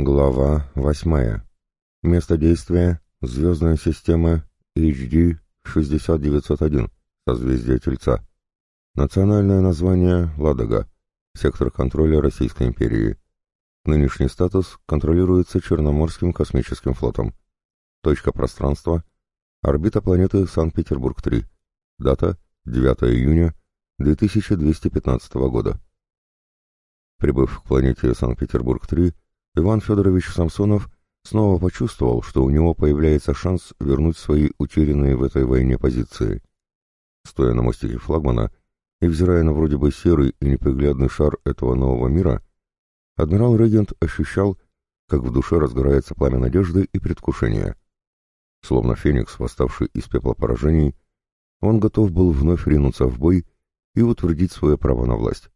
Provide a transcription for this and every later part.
Глава 8. Место действия – звездная система HD 6901, созвездие Тельца. Национальное название – Ладога, сектор контроля Российской империи. Нынешний статус контролируется Черноморским космическим флотом. Точка пространства – орбита планеты Санкт-Петербург-3. Дата – 9 июня 2215 года. Прибыв к планете Санкт-Петербург-3, Иван Федорович Самсонов снова почувствовал, что у него появляется шанс вернуть свои утерянные в этой войне позиции. Стоя на мостике флагмана и взирая на вроде бы серый и неприглядный шар этого нового мира, адмирал-регент ощущал, как в душе разгорается пламя надежды и предвкушения. Словно феникс, восставший из пепла поражений, он готов был вновь ринуться в бой и утвердить свое право на власть.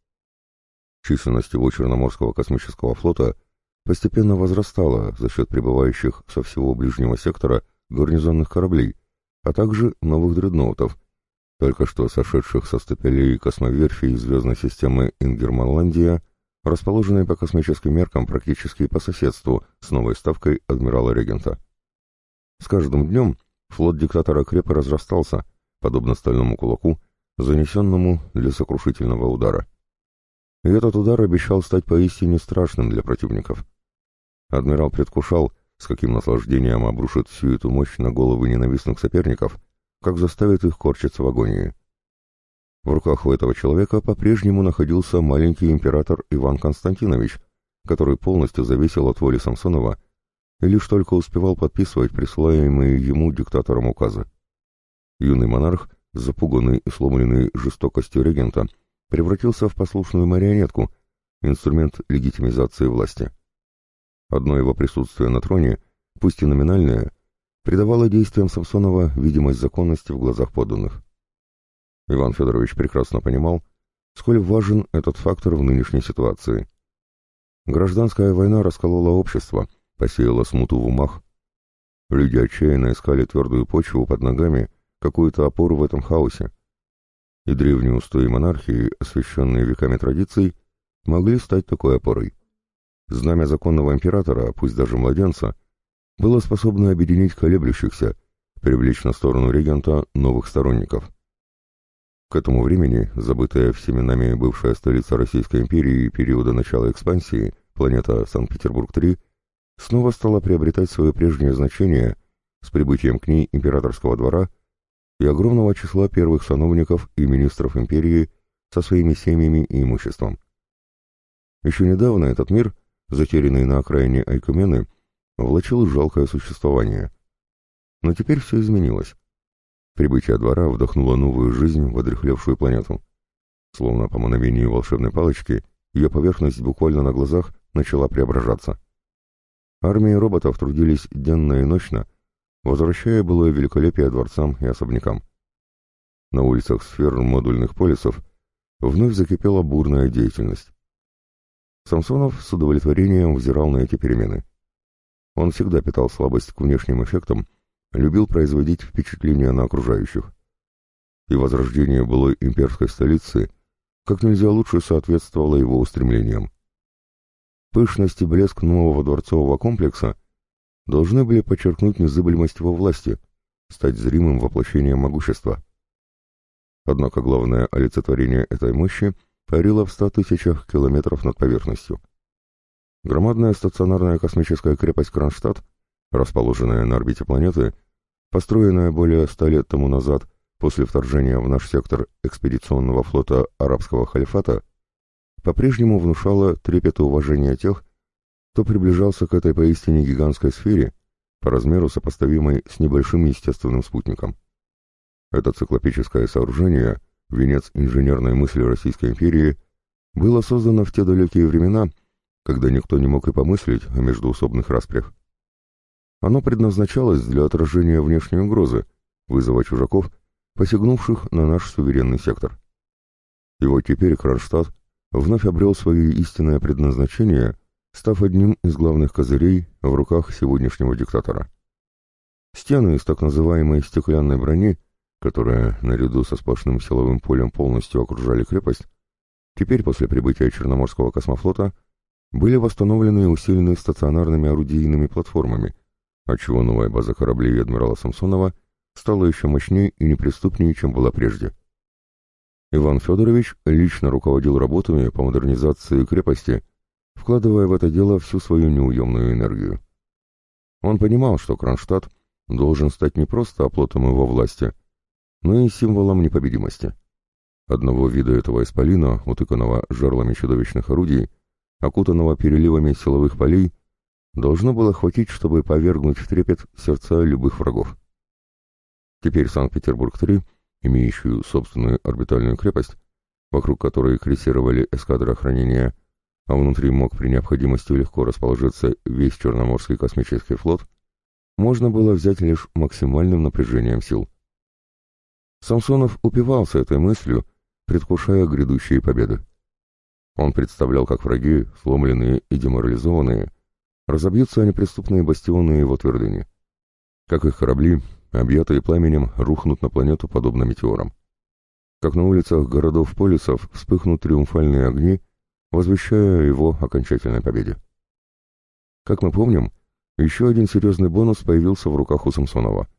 Численность его Черноморского космического флота постепенно возрастала за счет прибывающих со всего ближнего сектора гарнизонных кораблей, а также новых дредноутов, только что сошедших со стапелей космоверфи звездной системы Ингерманландия, расположенной по космическим меркам практически по соседству с новой ставкой адмирала-регента. С каждым днем флот диктатора крепко разрастался, подобно стальному кулаку, занесенному для сокрушительного удара. И этот удар обещал стать поистине страшным для противников. Адмирал предвкушал, с каким наслаждением обрушит всю эту мощь на головы ненавистных соперников, как заставит их корчиться в агонии. В руках у этого человека по-прежнему находился маленький император Иван Константинович, который полностью зависел от воли Самсонова и лишь только успевал подписывать присылаемые ему диктатором указы. Юный монарх, запуганный и сломленный жестокостью регента, превратился в послушную марионетку, инструмент легитимизации власти. Одно его присутствие на троне, пусть и номинальное, придавало действиям Самсонова видимость законности в глазах подданных. Иван Федорович прекрасно понимал, сколь важен этот фактор в нынешней ситуации. Гражданская война расколола общество, посеяла смуту в умах. Люди отчаянно искали твердую почву под ногами, какую-то опору в этом хаосе. И древние устои монархии, освященные веками традиций, могли стать такой опорой. Знамя законного императора, пусть даже младенца, было способно объединить колеблющихся, привлечь на сторону регента новых сторонников. К этому времени, забытая всеми нами бывшая столица Российской империи периода начала экспансии, планета Санкт-Петербург-3, снова стала приобретать свое прежнее значение с прибытием к ней императорского двора и огромного числа первых сановников и министров империи со своими семьями и имуществом. Еще недавно этот мир затерянный на окраине Айкумены, влачил жалкое существование. Но теперь все изменилось. Прибытие двора вдохнуло новую жизнь в одрехлевшую планету. Словно по мановению волшебной палочки, ее поверхность буквально на глазах начала преображаться. Армии роботов трудились денно и ночно, возвращая былое великолепие дворцам и особнякам. На улицах сфер модульных полисов вновь закипела бурная деятельность. Самсонов с удовлетворением взирал на эти перемены. Он всегда питал слабость к внешним эффектам, любил производить впечатление на окружающих. И возрождение былой имперской столицы как нельзя лучше соответствовало его устремлениям. Пышность и блеск нового дворцового комплекса должны были подчеркнуть незыблемость его власти, стать зримым воплощением могущества. Однако главное олицетворение этой мощи — парила в ста тысячах километров над поверхностью. Громадная стационарная космическая крепость Кронштадт, расположенная на орбите планеты, построенная более ста лет тому назад после вторжения в наш сектор экспедиционного флота арабского халифата, по-прежнему внушала трепет и уважение тех, кто приближался к этой поистине гигантской сфере, по размеру сопоставимой с небольшим естественным спутником. Это циклопическое сооружение — венец инженерной мысли Российской империи, было создано в те далекие времена, когда никто не мог и помыслить о междуусобных распрях. Оно предназначалось для отражения внешней угрозы, вызова чужаков, посягнувших на наш суверенный сектор. И вот теперь Кронштадт вновь обрел свое истинное предназначение, став одним из главных козырей в руках сегодняшнего диктатора. Стены из так называемой стеклянной брони – которые, наряду со сплошным силовым полем полностью окружали крепость, теперь после прибытия Черноморского космофлота были восстановлены и усилены стационарными орудийными платформами, отчего новая база кораблей адмирала Самсонова стала еще мощнее и неприступнее, чем была прежде. Иван Федорович лично руководил работами по модернизации крепости, вкладывая в это дело всю свою неуемную энергию. Он понимал, что Кронштадт должен стать не просто оплотом его власти, но и символом непобедимости. Одного вида этого исполина, утыканного жерлами чудовищных орудий, окутанного переливами силовых полей, должно было хватить, чтобы повергнуть в трепет сердца любых врагов. Теперь Санкт-Петербург-3, имеющую собственную орбитальную крепость, вокруг которой крейсировали эскадры охранения, а внутри мог при необходимости легко расположиться весь Черноморский космический флот, можно было взять лишь максимальным напряжением сил. Самсонов упивался этой мыслью, предвкушая грядущие победы. Он представлял, как враги, сломленные и деморализованные, разобьются неприступные бастионы его твердыни. Как их корабли, объятые пламенем, рухнут на планету подобно метеорам. Как на улицах городов-полисов вспыхнут триумфальные огни, возвещая его окончательной победе. Как мы помним, еще один серьезный бонус появился в руках у Самсонова.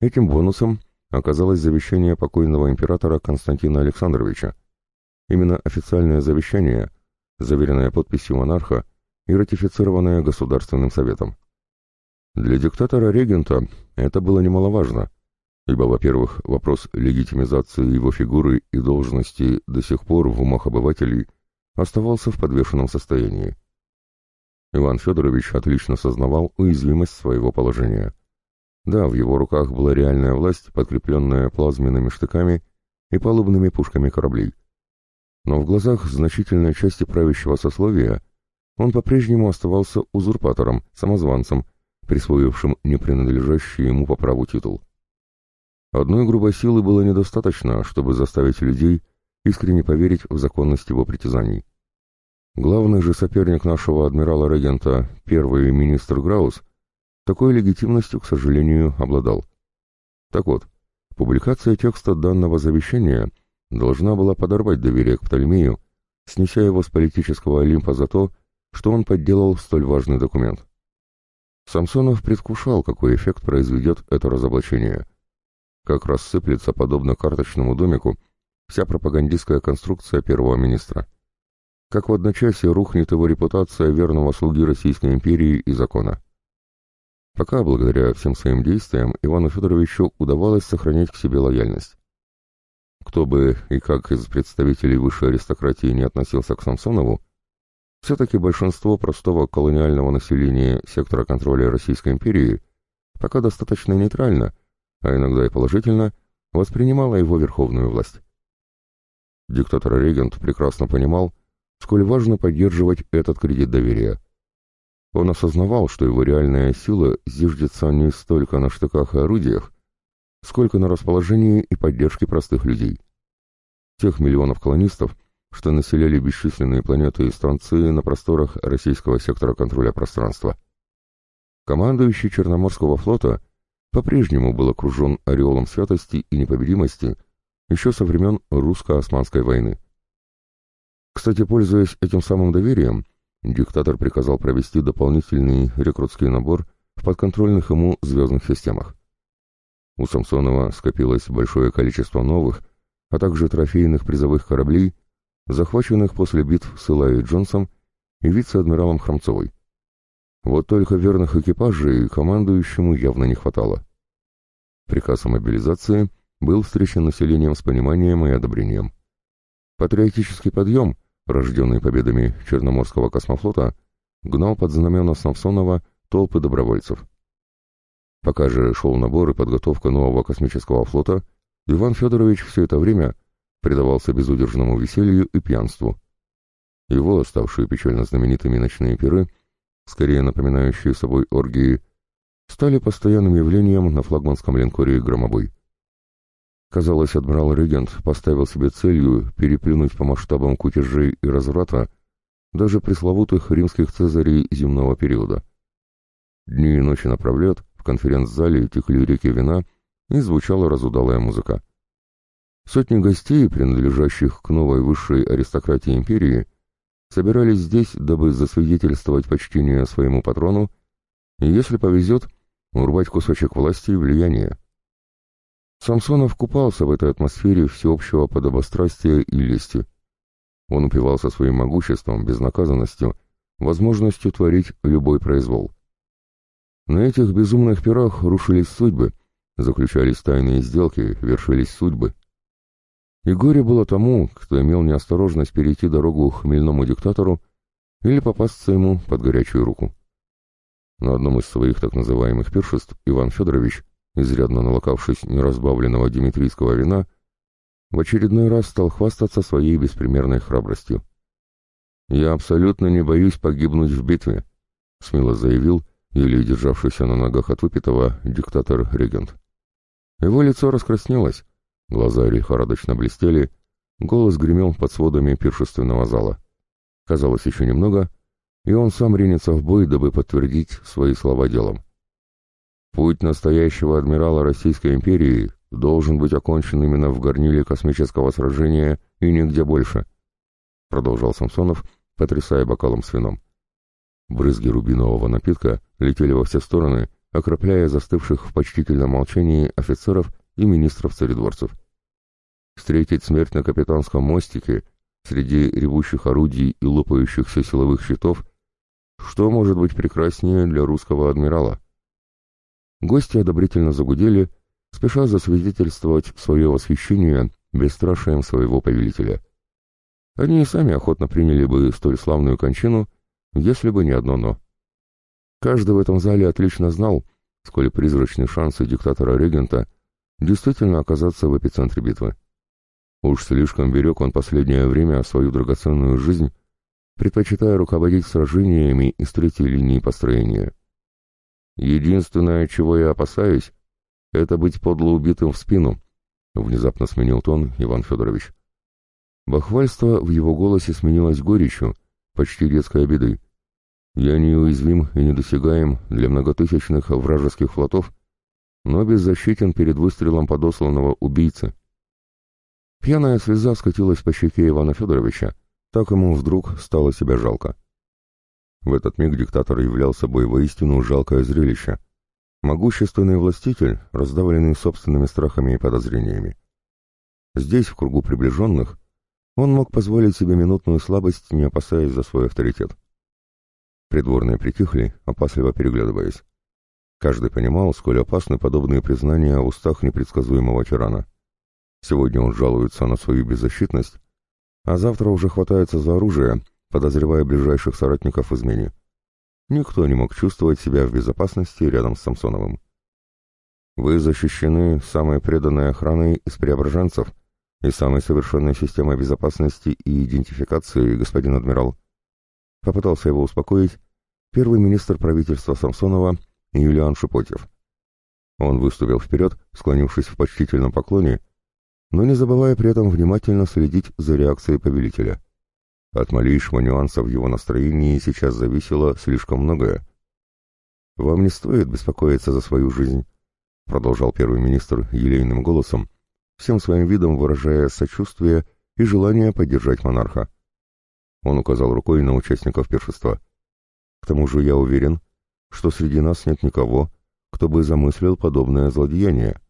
Этим бонусом оказалось завещание покойного императора Константина Александровича. Именно официальное завещание, заверенное подписью монарха и ратифицированное Государственным Советом. Для диктатора-регента это было немаловажно, ибо, во-первых, вопрос легитимизации его фигуры и должности до сих пор в умах обывателей оставался в подвешенном состоянии. Иван Федорович отлично сознавал уязвимость своего положения. Да, в его руках была реальная власть, подкрепленная плазменными штыками и палубными пушками кораблей. Но в глазах значительной части правящего сословия он по-прежнему оставался узурпатором, самозванцем, присвоившим непринадлежащий ему по праву титул. Одной грубой силы было недостаточно, чтобы заставить людей искренне поверить в законность его притязаний. Главный же соперник нашего адмирала-регента, первый министр Граус, такой легитимностью, к сожалению, обладал. Так вот, публикация текста данного завещания должна была подорвать доверие к Птолемею, снеся его с политического Олимпа за то, что он подделал столь важный документ. Самсонов предвкушал, какой эффект произведет это разоблачение. Как рассыплется, подобно карточному домику, вся пропагандистская конструкция первого министра. Как в одночасье рухнет его репутация верного слуги Российской империи и закона. Пока, благодаря всем своим действиям, Ивану Федоровичу удавалось сохранять к себе лояльность. Кто бы и как из представителей высшей аристократии не относился к Самсонову, все-таки большинство простого колониального населения сектора контроля Российской империи пока достаточно нейтрально, а иногда и положительно, воспринимало его верховную власть. Диктатор-регент прекрасно понимал, сколь важно поддерживать этот кредит доверия. Он осознавал, что его реальная сила зиждется не столько на штыках и орудиях, сколько на расположении и поддержке простых людей. Тех миллионов колонистов, что населяли бесчисленные планеты и станции на просторах российского сектора контроля пространства. Командующий Черноморского флота по-прежнему был окружен ореолом святости и непобедимости еще со времен русско-османской войны. Кстати, пользуясь этим самым доверием, диктатор приказал провести дополнительный рекрутский набор в подконтрольных ему звездных системах. У Самсонова скопилось большое количество новых, а также трофейных призовых кораблей захваченных после битв с Илай Джонсом и вице-адмиралом Хромцовой. Вот только верных экипажей командующему явно не хватало. Приказ о мобилизации был встречен населением с пониманием и одобрением. Патриотический подъем, рожденный победами Черноморского космофлота, гнал под знамена Самсонова толпы добровольцев. Пока же шел набор и подготовка нового космического флота, Иван Федорович все это время предавался безудержному веселью и пьянству. Его, ставшие печально знаменитыми ночные пиры, скорее напоминающие собой оргии, стали постоянным явлением на флагманском линкоре «Громобой». Казалось, адмирал-регент поставил себе целью переплюнуть по масштабам кутежей и разврата даже пресловутых римских цезарей земного периода. Дни и ночи напролет в конференц-зале текли реки вина и звучала разудалая музыка. Сотни гостей, принадлежащих к новой высшей аристократии империи, собирались здесь, дабы засвидетельствовать почтение своему патрону и, если повезет, урвать кусочек власти и влияния. Самсонов купался в этой атмосфере всеобщего подобострастия и лести. Он упивался своим могуществом, безнаказанностью, возможностью творить любой произвол. На этих безумных пирах рушились судьбы, заключались тайные сделки, вершились судьбы. И горе было тому, кто имел неосторожность перейти дорогу хмельному диктатору или попасться ему под горячую руку. На одном из своих так называемых пиршеств Иван Федорович изрядно налокавшись неразбавленного димитрийского вина, в очередной раз стал хвастаться своей беспримерной храбростью. «Я абсолютно не боюсь погибнуть в битве», — смело заявил, еле державшийся на ногах от выпитого, диктатор-регент. Его лицо раскраснелось, глаза лихорадочно блестели, голос гремел под сводами пиршественного зала. Казалось, еще немного, и он сам ринется в бой, дабы подтвердить свои слова делом. Путь настоящего адмирала Российской империи должен быть окончен именно в горниле космического сражения и нигде больше, продолжал Самсонов, потрясая бокалом с вином. Брызги рубинового напитка летели во все стороны, окропляя застывших в почтительном молчании офицеров и министров-царедворцев. Встретить смерть на капитанском мостике среди ревущих орудий и лопающихся силовых щитов, что может быть прекраснее для русского адмирала? Гости одобрительно загудели, спеша засвидетельствовать свое восхищение бесстрашием своего повелителя. Они и сами охотно приняли бы столь славную кончину, если бы не одно «но». Каждый в этом зале отлично знал, сколь призрачны шансы диктатора-регента действительно оказаться в эпицентре битвы. Уж слишком берег он последнее время свою драгоценную жизнь, предпочитая руководить сражениями из третьей линии построения. Единственное, чего я опасаюсь, это быть подло убитым в спину, — внезапно сменил тон Иван Федорович. Бахвальство в его голосе сменилось горечью, почти детской обидой. Я неуязвим и недосягаем для многотысячных вражеских флотов, но беззащитен перед выстрелом подосланного убийцы. Пьяная слеза скатилась по щеке Ивана Федоровича, так ему вдруг стало себя жалко. В этот миг диктатор являл собой воистину жалкое зрелище. Могущественный властитель, раздавленный собственными страхами и подозрениями. Здесь, в кругу приближенных, он мог позволить себе минутную слабость, не опасаясь за свой авторитет. Придворные притихли, опасливо переглядываясь. Каждый понимал, сколь опасны подобные признания в устах непредсказуемого тирана. Сегодня он жалуется на свою беззащитность, а завтра уже хватается за оружие, подозревая ближайших соратников в измене. Никто не мог чувствовать себя в безопасности рядом с Самсоновым. Вы защищены самой преданной охраной из преображенцев и самой совершенной системой безопасности и идентификации, господин адмирал. Попытался его успокоить первый министр правительства Самсонова Юлиан Шипотьев. Он выступил вперед, склонившись в почтительном поклоне, но не забывая при этом внимательно следить за реакцией повелителя. От малейшего нюанса в его настроении сейчас зависело слишком многое. «Вам не стоит беспокоиться за свою жизнь», — продолжал первый министр елейным голосом, всем своим видом выражая сочувствие и желание поддержать монарха. Он указал рукой на участников пиршества. «К тому же я уверен, что среди нас нет никого, кто бы замыслил подобное злодеяние.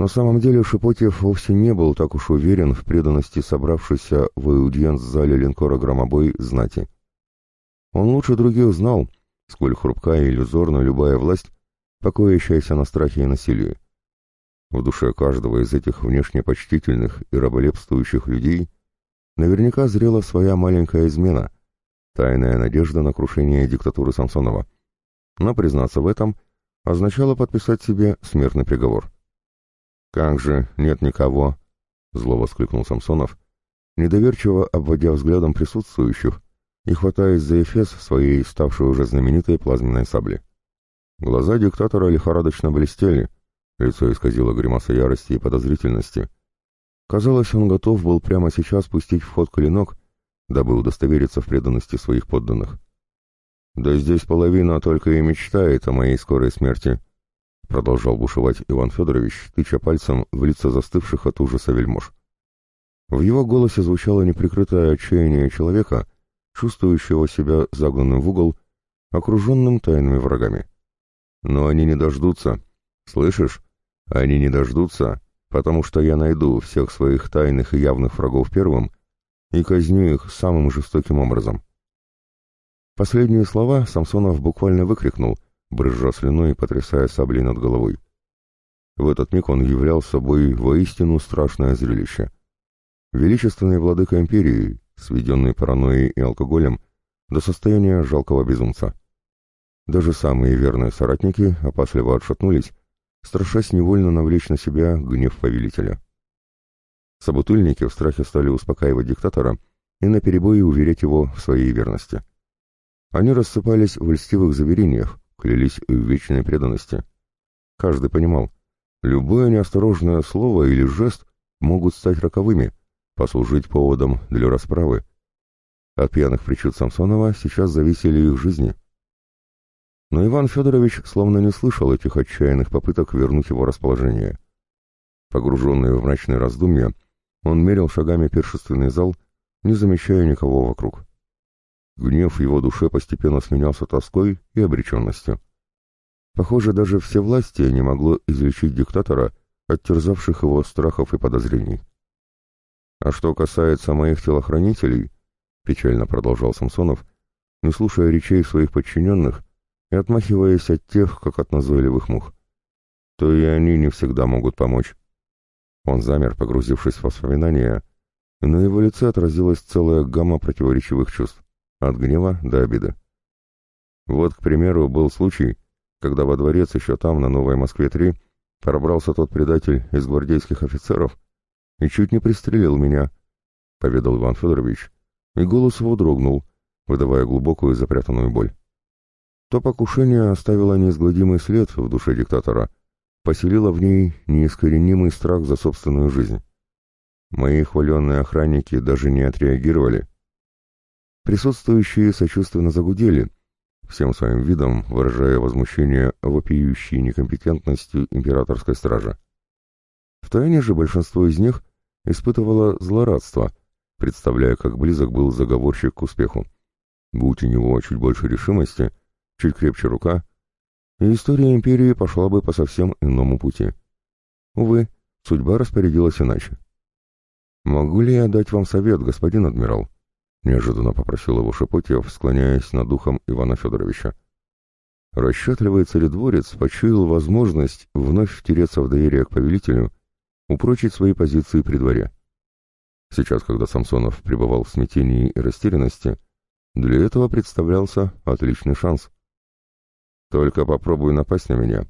На самом деле Шипотьев вовсе не был так уж уверен в преданности собравшейся в аудиенц-зале линкора «Громобой» знати. Он лучше других знал, сколь хрупкая и иллюзорна любая власть, покоящаяся на страхе и насилии. В душе каждого из этих внешне почтительных и раболепствующих людей наверняка зрела своя маленькая измена, тайная надежда на крушение диктатуры Самсонова. Но признаться в этом означало подписать себе смертный приговор. «Как же, нет никого!» — зло воскликнул Самсонов, недоверчиво обводя взглядом присутствующих и хватаясь за эфес своей ставшей уже знаменитой плазменной сабли. Глаза диктатора лихорадочно блестели, лицо исказило гримаса ярости и подозрительности. Казалось, он готов был прямо сейчас пустить в ход клинок, дабы удостовериться в преданности своих подданных. «Да здесь половина только и мечтает о моей скорой смерти», продолжал бушевать Иван Федорович, тыча пальцем в лица застывших от ужаса вельмож. В его голосе звучало неприкрытое отчаяние человека, чувствующего себя загнанным в угол, окруженным тайными врагами. Но они не дождутся. Слышишь? Они не дождутся, потому что я найду всех своих тайных и явных врагов первым и казню их самым жестоким образом. Последние слова Самсонов буквально выкрикнул, брызжа слюной и потрясая саблей над головой. В этот миг он являл собой воистину страшное зрелище. Величественный владыка империи, сведенный паранойей и алкоголем, до состояния жалкого безумца. Даже самые верные соратники опасливо отшатнулись, страшась невольно навлечь на себя гнев повелителя. Собутыльники в страхе стали успокаивать диктатора и наперебой уверять его в своей верности. Они рассыпались в льстивых заверениях, клялись в вечной преданности. Каждый понимал, любое неосторожное слово или жест могут стать роковыми, послужить поводом для расправы. От пьяных причуд Самсонова сейчас зависели их жизни. Но Иван Федорович словно не слышал этих отчаянных попыток вернуть его расположение. Погруженный в мрачные раздумья, он мерил шагами першественный зал, не замечая никого вокруг. Гнев в его душе постепенно сменялся тоской и обреченностью. Похоже, даже все власти не могло излечить диктатора от терзавших его страхов и подозрений. «А что касается моих телохранителей», — печально продолжал Самсонов, не слушая речей своих подчиненных и отмахиваясь от тех, как от назойливых мух, то и они не всегда могут помочь. Он замер, погрузившись в воспоминания, и на его лице отразилась целая гамма противоречивых чувств, от гнева до обиды. Вот, к примеру, был случай, когда во дворец еще там, на Новой Москве-3, пробрался тот предатель из гвардейских офицеров и чуть не пристрелил меня, — поведал Иван Федорович, и голос его дрогнул, выдавая глубокую запрятанную боль. То покушение оставило неизгладимый след в душе диктатора — поселила в ней неискоренимый страх за собственную жизнь. Мои хваленные охранники даже не отреагировали. Присутствующие сочувственно загудели, всем своим видом выражая возмущение вопиющей некомпетентностью императорской стражи. Втайне же большинство из них испытывало злорадство, представляя, как близок был заговорщик к успеху. Будь у него чуть больше решимости, чуть крепче рука, и история империи пошла бы по совсем иному пути. Увы, судьба распорядилась иначе. «Могу ли я дать вам совет, господин адмирал?» — неожиданно попросил его Шепотьев, склоняясь над духом Ивана Федоровича. Расчетливый царедворец почуял возможность вновь втереться в доверие к повелителю, упрочить свои позиции при дворе. Сейчас, когда Самсонов пребывал в смятении и растерянности, для этого представлялся отличный шанс — только попробуй напасть на меня,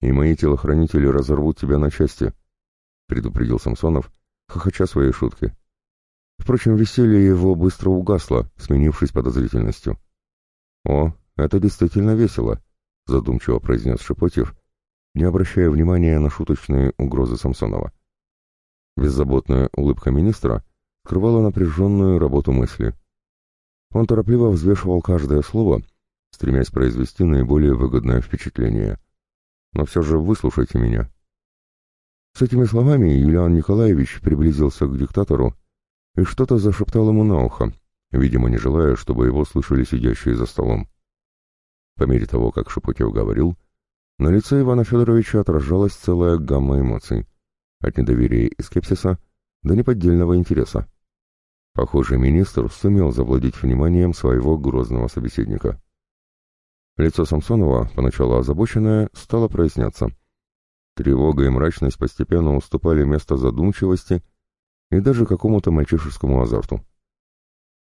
и мои телохранители разорвут тебя на части, — предупредил Самсонов, хохоча своей шутки. Впрочем, веселье его быстро угасло, сменившись подозрительностью. «О, это действительно весело», — задумчиво произнес Шепотьев, не обращая внимания на шуточные угрозы Самсонова. Беззаботная улыбка министра скрывала напряженную работу мысли. Он торопливо взвешивал каждое слово — стремясь произвести наиболее выгодное впечатление. Но все же выслушайте меня. С этими словами Юлиан Николаевич приблизился к диктатору и что-то зашептал ему на ухо, видимо, не желая, чтобы его слышали сидящие за столом. По мере того, как Шепотев говорил, на лице Ивана Федоровича отражалась целая гамма эмоций, от недоверия и скепсиса до неподдельного интереса. Похоже, министр сумел завладеть вниманием своего грозного собеседника. Лицо Самсонова, поначалу озабоченное, стало проясняться. Тревога и мрачность постепенно уступали место задумчивости и даже какому-то мальчишескому азарту.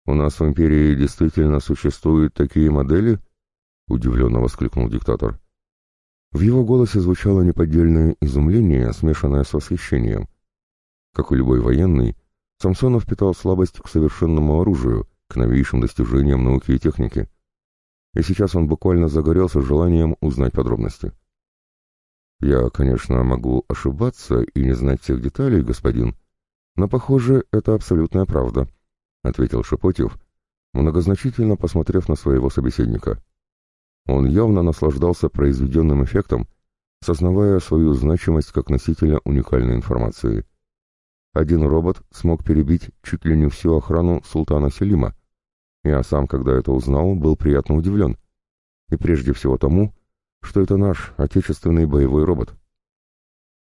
«У нас в империи действительно существуют такие модели?» — удивленно воскликнул диктатор. В его голосе звучало неподдельное изумление, смешанное с восхищением. Как и любой военный, Самсонов питал слабость к совершенному оружию, к новейшим достижениям науки и техники и сейчас он буквально загорелся желанием узнать подробности. «Я, конечно, могу ошибаться и не знать всех деталей, господин, но, похоже, это абсолютная правда», — ответил Шепотев, многозначительно посмотрев на своего собеседника. Он явно наслаждался произведенным эффектом, сознавая свою значимость как носителя уникальной информации. один робот смог перебить чуть ли не всю охрану султана Селима. Я сам, когда это узнал, был приятно удивлен. И прежде всего тому, что это наш отечественный боевой робот.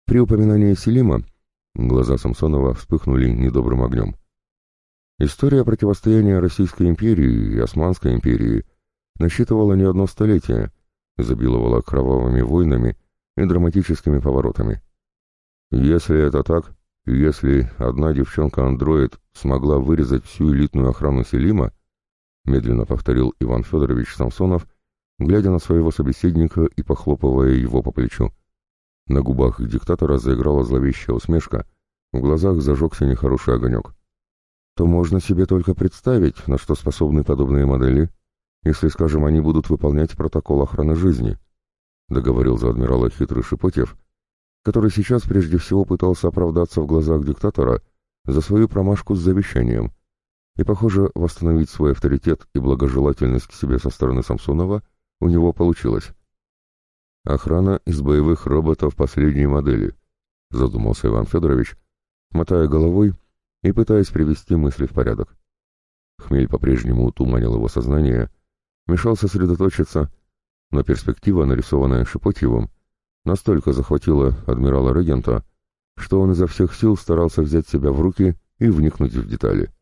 При упоминании Селима глаза Самсонова вспыхнули недобрым огнем. История противостояния Российской империи и Османской империи насчитывала не одно столетие, изобиловала кровавыми войнами и драматическими поворотами. Если это так, если одна девчонка-андроид смогла вырезать всю элитную охрану Селима, медленно повторил Иван Федорович Самсонов, глядя на своего собеседника и похлопывая его по плечу. На губах диктатора заиграла зловещая усмешка, в глазах зажегся нехороший огонек. То можно себе только представить, на что способны подобные модели, если, скажем, они будут выполнять протокол охраны жизни, договорил за адмирала хитрый Шипотьев, который сейчас прежде всего пытался оправдаться в глазах диктатора за свою промашку с завещанием и, похоже, восстановить свой авторитет и благожелательность к себе со стороны Самсонова у него получилось. «Охрана из боевых роботов последней модели», — задумался Иван Федорович, мотая головой и пытаясь привести мысли в порядок. Хмель по-прежнему туманил его сознание, мешал сосредоточиться, но перспектива, нарисованная Шипотьевым, настолько захватило адмирала-регента, что он изо всех сил старался взять себя в руки и вникнуть в детали.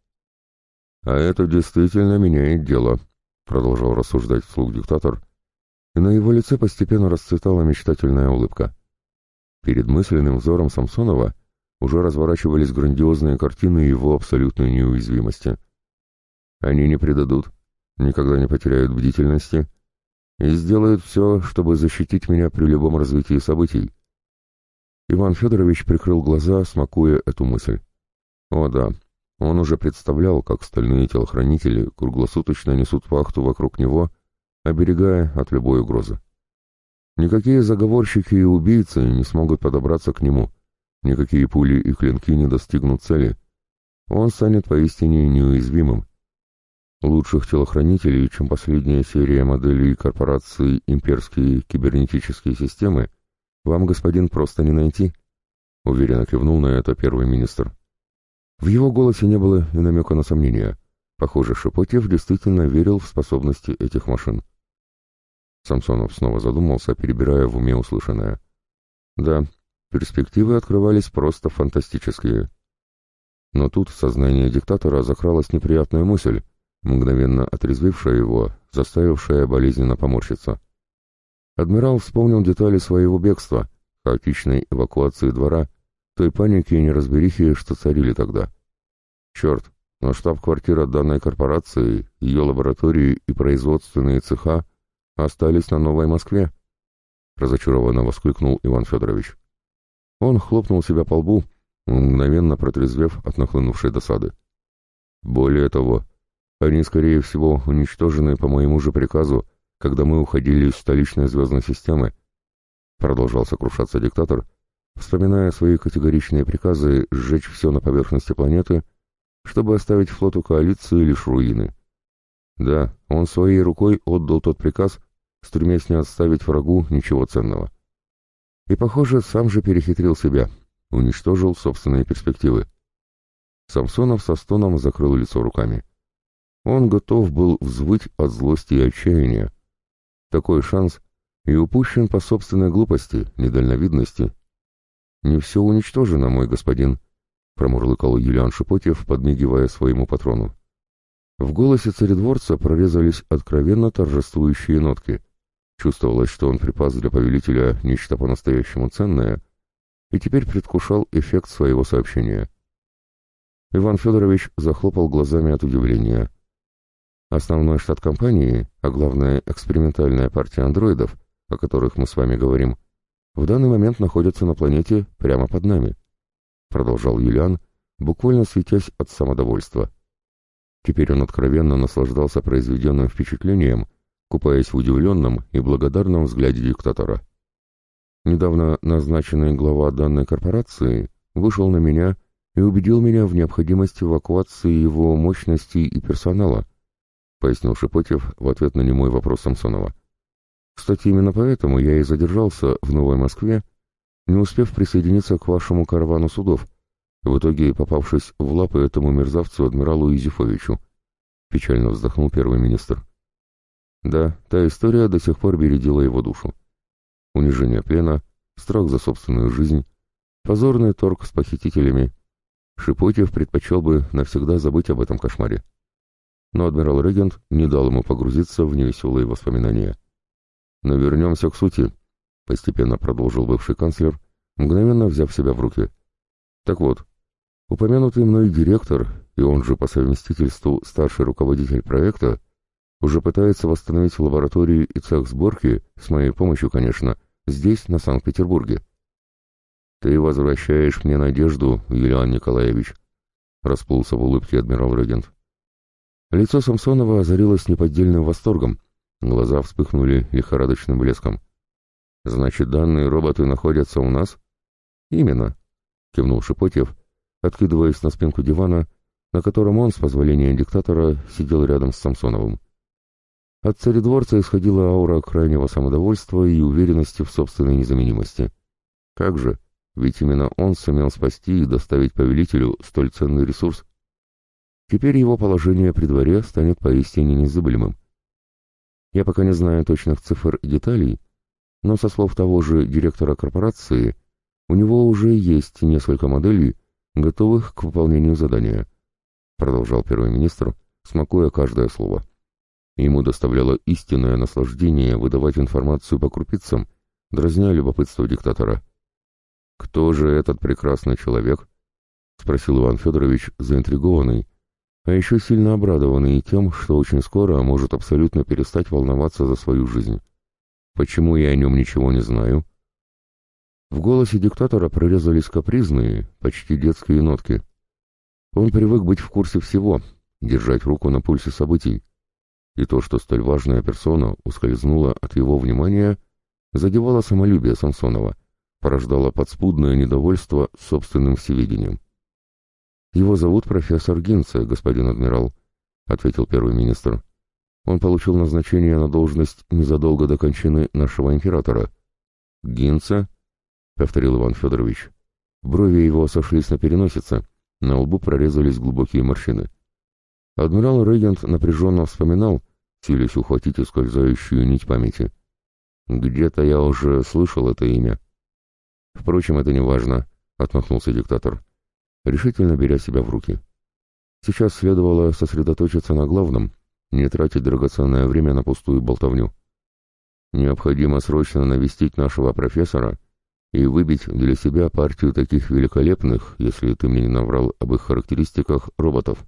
«А это действительно меняет дело», — продолжал рассуждать вслух диктатор, на его лице постепенно расцветала мечтательная улыбка. Перед мысленным взором Самсонова уже разворачивались грандиозные картины его абсолютной неуязвимости. Они не предадут, никогда не потеряют бдительности и сделают все, чтобы защитить меня при любом развитии событий. Иван Федорович прикрыл глаза, смакуя эту мысль. О да, он уже представлял, как стальные телохранители круглосуточно несут вахту вокруг него, оберегая от любой угрозы. Никакие заговорщики и убийцы не смогут подобраться к нему, никакие пули и клинки не достигнут цели. Он станет поистине неуязвимым, Лучших телохранителей, чем последняя серия моделей корпорации «Имперские кибернетические системы», вам, господин, просто не найти, — уверенно кивнул на это первый министр. В его голосе не было и намека на сомнения. Похоже, Шепотев действительно верил в способности этих машин. Самсонов снова задумался, перебирая в уме услышанное. Да, перспективы открывались просто фантастические. Но тут в сознание диктатора закралась неприятная мысль, мгновенно отрезвившая его, заставившая болезненно поморщиться. Адмирал вспомнил детали своего бегства, хаотичной эвакуации двора, той паники и неразберихи, что царили тогда. Черт, но штаб-квартира данной корпорации, ее лаборатории и производственные цеха остались на Новой Москве, разочарованно воскликнул Иван Федорович. Он хлопнул себя по лбу, мгновенно протрезвев от нахлынувшей досады. Более того, они, скорее всего, уничтожены по моему же приказу, когда мы уходили из столичной звездной системы. Продолжал сокрушаться диктатор, вспоминая свои категоричные приказы сжечь все на поверхности планеты, чтобы оставить флоту коалиции лишь руины. Да, он своей рукой отдал тот приказ, стремясь не оставить врагу ничего ценного. И, похоже, сам же перехитрил себя, уничтожил собственные перспективы. Самсонов со стоном закрыл лицо руками. Он готов был взвыть от злости и отчаяния. Такой шанс и упущен по собственной глупости, недальновидности. «Не все уничтожено, мой господин», — промурлыкал Юлиан Шипотьев, подмигивая своему патрону. В голосе царедворца прорезались откровенно торжествующие нотки. Чувствовалось, что он припас для повелителя нечто по-настоящему ценное и теперь предвкушал эффект своего сообщения. Иван Федорович захлопал глазами от удивления. Основной штат компании, а главное экспериментальная партия андроидов, о которых мы с вами говорим, в данный момент находится на планете прямо под нами, продолжал Юлиан, буквально светясь от самодовольства. Теперь он откровенно наслаждался произведенным впечатлением, купаясь в удивленном и благодарном взгляде диктатора. Недавно назначенный глава данной корпорации вышел на меня и убедил меня в необходимости эвакуации его мощностей и персонала, пояснил Шепотев в ответ на немой вопрос Самсонова. «Кстати, именно поэтому я и задержался в Новой Москве, не успев присоединиться к вашему каравану судов, в итоге попавшись в лапы этому мерзавцу адмиралу Изюфовичу. Печально вздохнул первый министр. Да, та история до сих пор бередила его душу. Унижение плена, страх за собственную жизнь, позорный торг с похитителями. Шипотьев предпочел бы навсегда забыть об этом кошмаре. Но адмирал-регент не дал ему погрузиться в невеселые воспоминания. «Но вернемся к сути», — постепенно продолжил бывший канцлер, мгновенно взяв себя в руки. «Так вот, упомянутый мной директор, и он же по совместительству старший руководитель проекта, уже пытается восстановить лаборатории и цех сборки, с моей помощью, конечно, здесь, на Санкт-Петербурге. «Ты возвращаешь мне надежду, Юлиан Николаевич», — расплылся в улыбке адмирал-регент. Лицо Самсонова озарилось неподдельным восторгом, глаза вспыхнули лихорадочным блеском. «Значит, данные роботы находятся у нас?» «Именно», — кивнул Шипотьев, откидываясь на спинку дивана, на котором он, с позволения диктатора, сидел рядом с Самсоновым. От царедворца исходила аура крайнего самодовольства и уверенности в собственной незаменимости. Как же, ведь именно он сумел спасти и доставить повелителю столь ценный ресурс. Теперь его положение при дворе станет поистине незабываемым. Я пока не знаю точных цифр и деталей, но со слов того же директора корпорации, у него уже есть несколько моделей, готовых к выполнению задания, продолжал первый министр, смакуя каждое слово. Ему доставляло истинное наслаждение выдавать информацию по крупицам, дразня любопытство диктатора. «Кто же этот прекрасный человек?» — спросил Иван Федорович, заинтригованный, а еще сильно обрадованный тем, что очень скоро может абсолютно перестать волноваться за свою жизнь. «Почему я о нем ничего не знаю?» В голосе диктатора прорезались капризные, почти детские нотки. Он привык быть в курсе всего, держать руку на пульсе событий и то, что столь важная персона ускользнула от его внимания, задевало самолюбие Самсонова, порождало подспудное недовольство собственным всевидением. «Его зовут профессор Гинце, господин адмирал», — ответил первый министр. «Он получил назначение на должность незадолго до кончины нашего императора». «Гинце?» — повторил Иван Федорович. Брови его сошлись на переносице, на лбу прорезались глубокие морщины. Адмирал Регент напряженно вспоминал, силясь ухватить ускользающую нить памяти. «Где-то я уже слышал это имя». «Впрочем, это не важно», — отмахнулся диктатор, решительно беря себя в руки. Сейчас следовало сосредоточиться на главном, не тратить драгоценное время на пустую болтовню. Необходимо срочно навестить нашего профессора и выбить для себя партию таких великолепных, если ты мне не наврал об их характеристиках, роботов.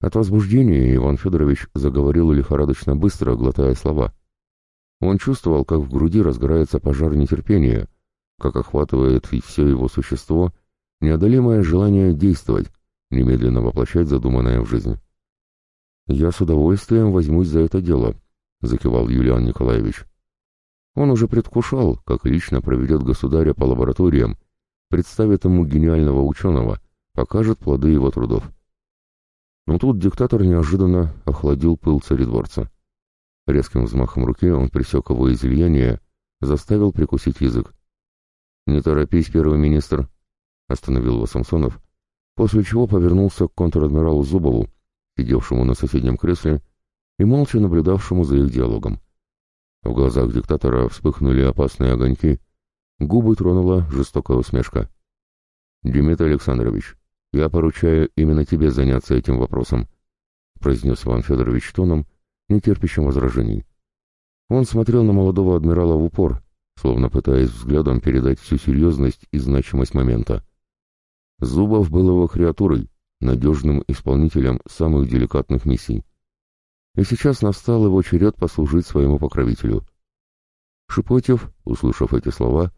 От возбуждения Иван Федорович заговорил лихорадочно быстро, глотая слова. Он чувствовал, как в груди разгорается пожар нетерпения, как охватывает все его существо неодолимое желание действовать, немедленно воплощать задуманное в жизнь. «Я с удовольствием возьмусь за это дело», — закивал Юлиан Николаевич. Он уже предвкушал, как лично проведет государя по лабораториям, представит ему гениального ученого, покажет плоды его трудов. Но тут диктатор неожиданно охладил пыл царедворца. Резким взмахом руки он пресек его излияние, заставил прикусить язык. «Не торопись, первый министр», — остановил его Самсонов, после чего повернулся к контр-адмиралу Зубову, сидевшему на соседнем кресле и молча наблюдавшему за их диалогом. В глазах диктатора вспыхнули опасные огоньки, губы тронула жестокая усмешка. «Дмитрий Александрович, «Я поручаю именно тебе заняться этим вопросом», — произнес Иван Федорович тоном, не терпящим возражений. Он смотрел на молодого адмирала в упор, словно пытаясь взглядом передать всю серьезность и значимость момента. Зубов был его креатурой, надежным исполнителем самых деликатных миссий. И сейчас настал его черед послужить своему покровителю. Шипотев, услышав эти слова,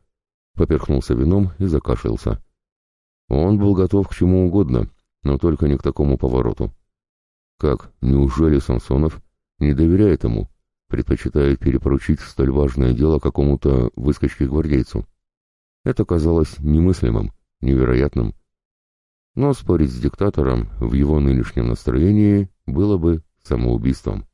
поперхнулся вином и закашлялся. Он был готов к чему угодно, но только не к такому повороту. Как, неужели Самсонов не доверяет ему, предпочитает перепоручить столь важное дело какому-то выскочке-гвардейцу? Это казалось немыслимым, невероятным. Но спорить с диктатором в его нынешнем настроении было бы самоубийством.